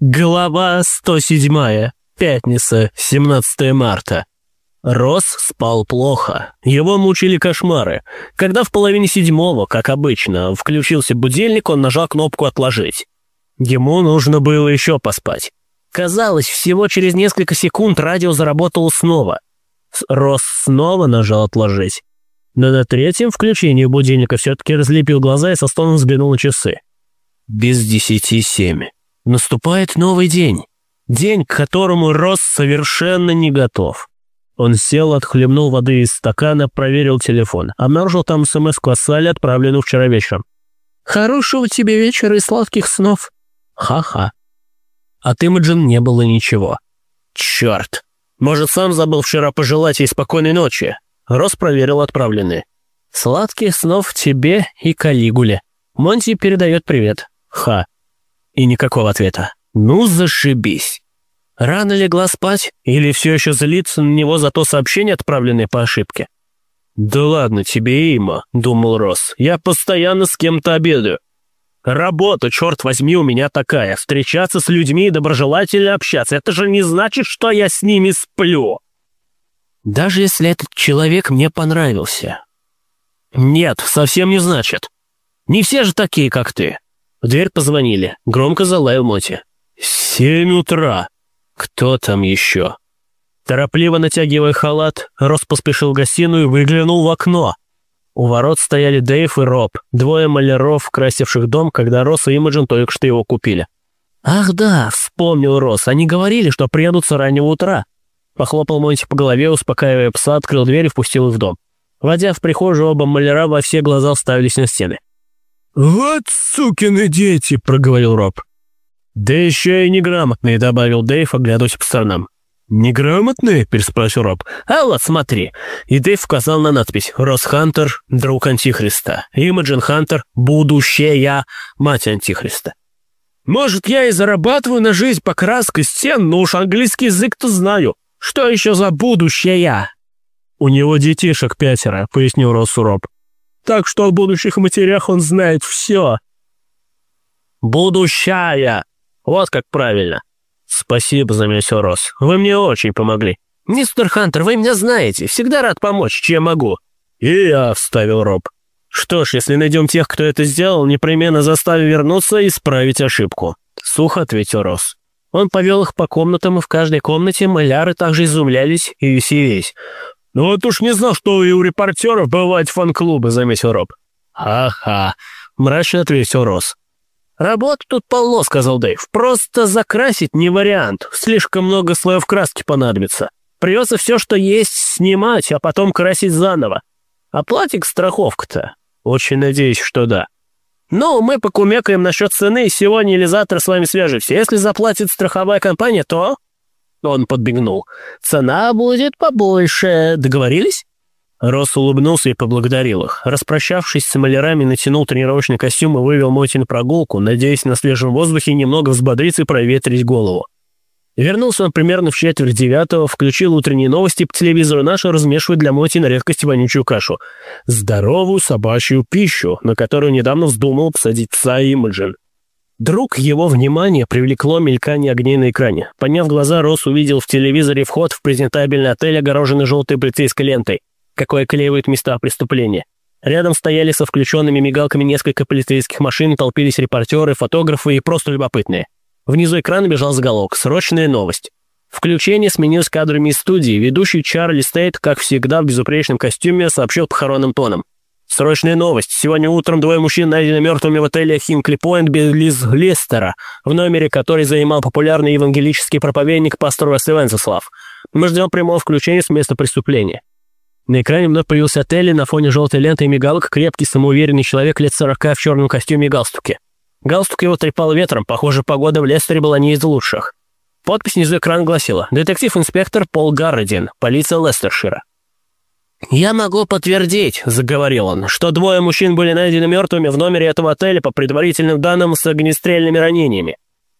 Глава 107. Пятница, 17 марта. Росс спал плохо. Его мучили кошмары. Когда в половине седьмого, как обычно, включился будильник, он нажал кнопку «Отложить». Ему нужно было еще поспать. Казалось, всего через несколько секунд радио заработало снова. Росс снова нажал «Отложить». Но на третьем включении будильника все-таки разлепил глаза и со стоном взглянул на часы. Без десяти семь. Наступает новый день. День, к которому Росс совершенно не готов. Он сел, отхлебнул воды из стакана, проверил телефон. Обнаружил там смс-ку от Салли, отправленную вчера вечером. «Хорошего тебе вечера и сладких снов». Ха-ха. От Имаджин не было ничего. Черт. Может, сам забыл вчера пожелать ей спокойной ночи? Росс проверил отправленные. «Сладких снов тебе и Калигуле. Монти передает привет. Ха». И никакого ответа. «Ну, зашибись!» Рано легла спать или все еще злиться на него за то сообщение, отправленное по ошибке? «Да ладно тебе, Има», — думал Росс. «Я постоянно с кем-то обедаю. Работа, черт возьми, у меня такая. Встречаться с людьми и доброжелательно общаться. Это же не значит, что я с ними сплю. Даже если этот человек мне понравился. Нет, совсем не значит. Не все же такие, как ты. В дверь позвонили. Громко залаял Моти. «Семь утра. Кто там еще?» Торопливо натягивая халат, Рос поспешил в гостиную и выглянул в окно. У ворот стояли Дэйв и Роб, двое маляров, красивших дом, когда Рос и Имаджин только что его купили. «Ах да», — вспомнил Рос, — «они говорили, что приедут с раннего утра». Похлопал Монти по голове, успокаивая пса, открыл дверь и впустил их в дом. Войдя в прихожую, оба маляра во все глаза уставились на стены. «Вот сукины дети!» — проговорил Роб. «Да еще и неграмотные», — добавил Дэйв, оглядываясь по сторонам. «Неграмотные?» — переспросил Роб. «А вот смотри». И Дэйв указал на надпись «Рос Хантер, друг Антихриста». «Имаджин Хантер, будущая мать Антихриста». «Может, я и зарабатываю на жизнь покраской стен, но уж английский язык-то знаю. Что еще за будущее?» «У него детишек пятеро», — пояснил Росу Роб так что о будущих матерях он знает все». «Будущая! Вот как правильно!» «Спасибо, заметил Рос. Вы мне очень помогли». «Мистер Хантер, вы меня знаете. Всегда рад помочь, чем могу». «И я», — вставил Роб. «Что ж, если найдем тех, кто это сделал, непременно заставим вернуться и исправить ошибку», — сухо ответил Рос. Он повел их по комнатам, и в каждой комнате маляры также изумлялись и веселились. «Ну вот уж не знал, что и у репортеров бывают фан-клубы», — заметил Роб. «Ха-ха», — мрачно ответил Рос. «Работы тут полно», — сказал Дэйв. «Просто закрасить не вариант. Слишком много слоев краски понадобится. Придется все, что есть, снимать, а потом красить заново. А платик страховка-то? Очень надеюсь, что да. Ну, мы покумекаем насчет цены, и сегодня или завтра с вами свяжемся. Если заплатит страховая компания, то...» Он подбегнул. «Цена будет побольше. Договорились?» Росс улыбнулся и поблагодарил их. Распрощавшись с малярами, натянул тренировочный костюм и вывел Моти на прогулку, надеясь на свежем воздухе немного взбодриться и проветрить голову. Вернулся он примерно в четверть девятого, включил утренние новости по телевизору, начал размешивать для Моти на редкость вонючую кашу. Здоровую собачью пищу, на которую недавно вздумал посадить пса Имаджин. Друг его внимание привлекло мелькание огней на экране. Подняв глаза, Рос увидел в телевизоре вход в презентабельный отель, огороженный желтой полицейской лентой, какой оклеивает места преступления. Рядом стояли со включенными мигалками несколько полицейских машин, толпились репортеры, фотографы и просто любопытные. Внизу экрана бежал заголовок «Срочная новость». Включение сменилось кадрами из студии. Ведущий Чарли Стейт, как всегда, в безупречном костюме, сообщил похоронным тоном. Срочная новость. Сегодня утром двое мужчин найдены мертвыми в отеле Хинкли Пойнт без Лестера, в номере, который занимал популярный евангелический проповедник пастор Венцеслав. Мы ждем прямого включения с места преступления. На экране вновь появился отель, на фоне желтой ленты и мигалок крепкий, самоуверенный человек лет сорока в черном костюме и галстуке. Галстук его трепал ветром, похоже, погода в Лестере была не из лучших. Подпись внизу экрана гласила «Детектив-инспектор Пол Гарредин, полиция Лестершира». «Я могу подтвердить», — заговорил он, «что двое мужчин были найдены мертвыми в номере этого отеля по предварительным данным с огнестрельными ранениями.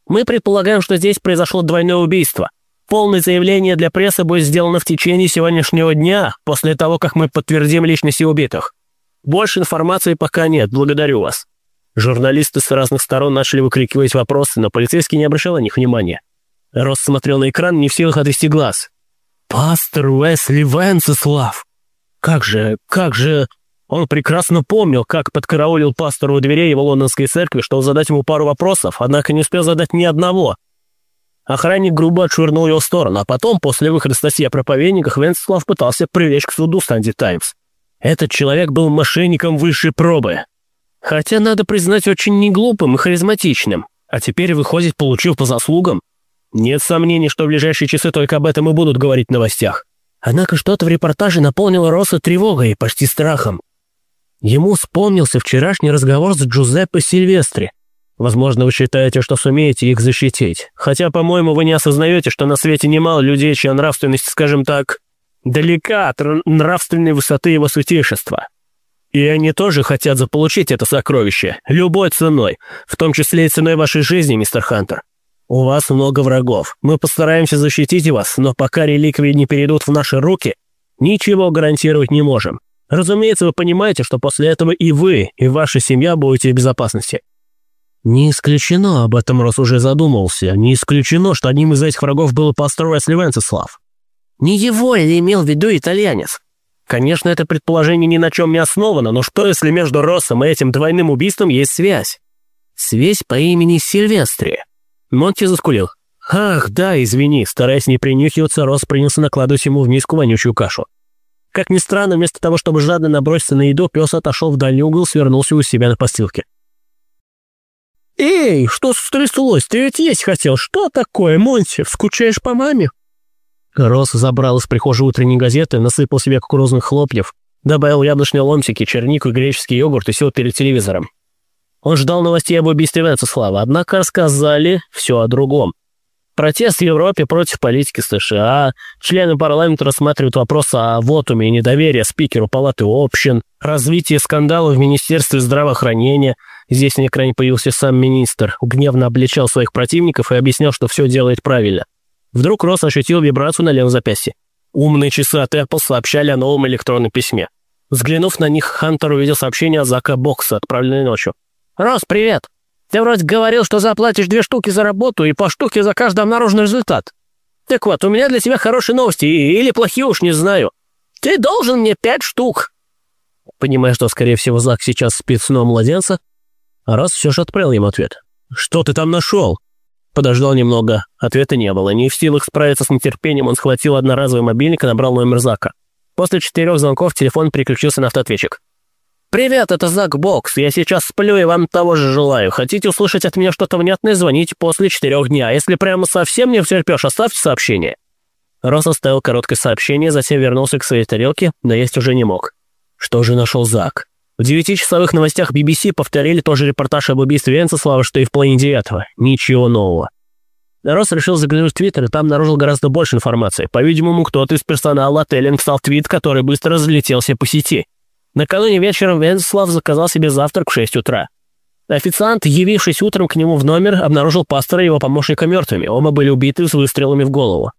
Мы предполагаем, что здесь произошло двойное убийство. Полное заявление для прессы будет сделано в течение сегодняшнего дня, после того, как мы подтвердим личности убитых. Больше информации пока нет, благодарю вас». Журналисты с разных сторон начали выкрикивать вопросы, но полицейский не обращал на них внимания. Росс смотрел на экран, не в силах отвести глаз. «Пастор Уэсли Венцеслав! Как же, как же...» Он прекрасно помнил, как подкараулил пастору у дверей его лондонской церкви, чтобы задать ему пару вопросов, однако не успел задать ни одного. Охранник грубо отшвырнул его в сторону, а потом, после выхода статьи о проповедниках, Венцеслав пытался привлечь к суду Санди Таймс. Этот человек был мошенником высшей пробы. Хотя, надо признать, очень неглупым и харизматичным. А теперь, выходит, получил по заслугам. Нет сомнений, что в ближайшие часы только об этом и будут говорить в новостях. Однако что-то в репортаже наполнило Росса тревогой и почти страхом. Ему вспомнился вчерашний разговор с Джузеппе Сильвестри. Возможно, вы считаете, что сумеете их защитить. Хотя, по-моему, вы не осознаете, что на свете немало людей, чья нравственность, скажем так, далека от нравственной высоты его святейшества. И они тоже хотят заполучить это сокровище, любой ценой, в том числе и ценой вашей жизни, мистер Хантер. У вас много врагов. Мы постараемся защитить вас, но пока реликвии не перейдут в наши руки, ничего гарантировать не можем. Разумеется, вы понимаете, что после этого и вы, и ваша семья будете в безопасности. Не исключено, об этом Рос уже задумался, не исключено, что одним из этих врагов был пастор Уэсли Венцеслав. Не его ли имел в виду итальянец? Конечно, это предположение ни на чем не основано, но что если между Россом и этим двойным убийством есть связь? Связь по имени Сильвестри. Монти заскулил. «Ах, да, извини», стараясь не принюхиваться, Росс принялся накладывать ему в миску вонючую кашу. Как ни странно, вместо того, чтобы жадно наброситься на еду, пес отошел в дальний угол, свернулся у себя на постилке. «Эй, что стряслось? Ты ведь есть хотел. Что такое, Монти? Скучаешь по маме?» Рос забрал из прихожей утренней газеты, насыпал себе кукурузных хлопьев, добавил яблочные ломтики, чернику и греческий йогурт и сел перед телевизором. Он ждал новостей об убийстве Венцеслава, однако рассказали все о другом. Протест в Европе против политики США, члены парламента рассматривают вопрос о вотуме и недоверия спикеру Палаты общин, развитие скандала в Министерстве здравоохранения. Здесь на экране появился сам министр, гневно обличал своих противников и объяснял, что все делает правильно. Вдруг Росс ощутил вибрацию на левом запястье. Умные часы от Apple сообщали о новом электронном письме. Взглянув на них, Хантер увидел сообщение от Зака Бокса, отправленное ночью. «Росс, привет! Ты вроде говорил, что заплатишь две штуки за работу и по штуке за каждый обнаруженный результат. Так вот, у меня для тебя хорошие новости, или плохие уж не знаю. Ты должен мне пять штук. Понимая, что, скорее всего, Зак сейчас спит сном младенца, раз все же отправил ему ответ. «Что ты там нашел?» Подождал немного. Ответа не было. Не в силах справиться с нетерпением, он схватил одноразовый мобильник и набрал номер Зака. После четырех звонков телефон переключился на автоответчик. «Привет, это Зак Бокс. Я сейчас сплю и вам того же желаю. Хотите услышать от меня что-то внятное, звоните после четырех дня. Если прямо совсем не втерпешь, оставьте сообщение». Росс оставил короткое сообщение, затем вернулся к своей тарелке, но есть уже не мог. Что же нашел Зак? В девятичасовых новостях BBC повторили тот же репортаж об убийстве Венцеслава, что и в половине девятого. Ничего нового. Росс решил заглянуть в Твиттер и там обнаружил гораздо больше информации. По-видимому, кто-то из персонала отеля написал твит, который быстро разлетелся по сети. Накануне вечером Венцеслав заказал себе завтрак в 6 утра. Официант, явившись утром к нему в номер, обнаружил пастора и его помощника мертвыми. Оба были убиты с выстрелами в голову.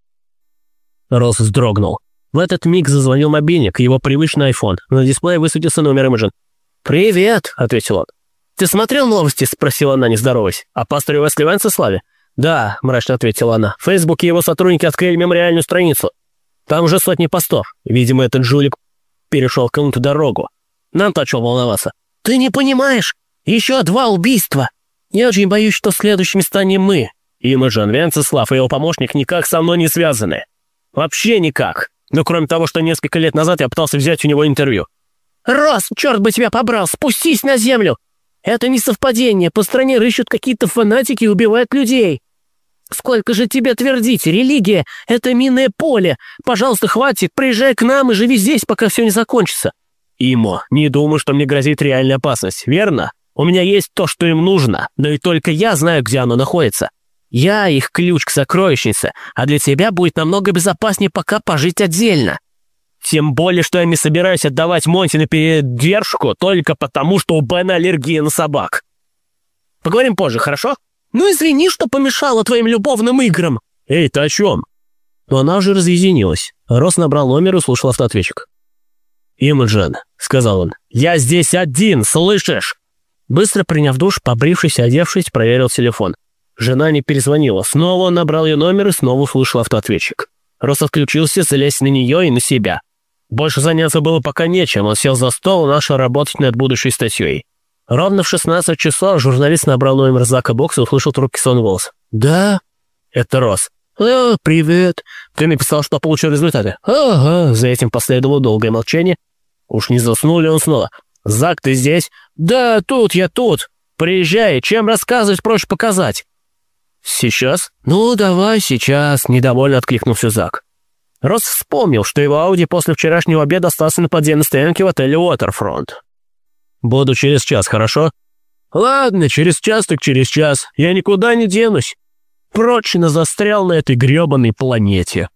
Росс вздрогнул. В этот миг зазвонил мобильник, его привычный iPhone. На дисплее высветился номер Имаджин. «Привет», — ответил он. «Ты смотрел новости?» — спросила она, не здороваясь. «О пасторе Уэсли Венцеславе?» «Да», — мрачно ответила она. «В Фейсбуке его сотрудники открыли мемориальную страницу. Там уже сотни постов. Видимо, этот жулик перешел кому-то дорогу. Нам-то о чем волноваться? Ты не понимаешь? Еще два убийства. Я очень боюсь, что следующими станем мы. Имаджан Венцеслав и его помощник никак со мной не связаны. Вообще никак. Ну, кроме того, что несколько лет назад я пытался взять у него интервью. «Рос, черт бы тебя побрал, спустись на землю! Это не совпадение, по стране рыщут какие-то фанатики и убивают людей. Сколько же тебе твердить, религия — это минное поле. Пожалуйста, хватит, приезжай к нам и живи здесь, пока все не закончится». «Имо, не думаю, что мне грозит реальная опасность, верно? У меня есть то, что им нужно, но и только я знаю, где оно находится. Я их ключ к сокровищнице, а для тебя будет намного безопаснее пока пожить отдельно. Тем более, что я не собираюсь отдавать Монти на передержку только потому, что у Бена аллергия на собак. Поговорим позже, хорошо?» «Ну извини, что помешала твоим любовным играм!» «Эй, ты о чем?» Но она уже разъединилась. Рос набрал номер и слушал автоответчик. «Имаджин», — сказал он, — «я здесь один, слышишь? Быстро приняв душ, побрившись и одевшись, проверил телефон. Жена не перезвонила. Снова он набрал ее номер и снова услышал автоответчик. Рос отключился, залезть на нее и на себя. Больше заняться было пока нечем. Он сел за стол и начал работать над будущей статьей. Ровно в 16 часов журналист набрал номер Зака Бокса и услышал трубки сон голос. «Да?» «Это Рос». «О, привет. Ты написал, что получил результаты?» «Ага». За этим последовало долгое молчание. Уж не заснул ли он снова? «Зак, ты здесь?» «Да, тут, я тут. Приезжай, чем рассказывать, проще показать». «Сейчас?» «Ну, давай сейчас», — недовольно откликнулся Зак. Рос вспомнил, что его Ауди после вчерашнего обеда остался на подземной стоянке в отеле Уотерфронт. «Буду через час, хорошо?» «Ладно, через час так через час. Я никуда не денусь. Прочно застрял на этой грёбаной планете».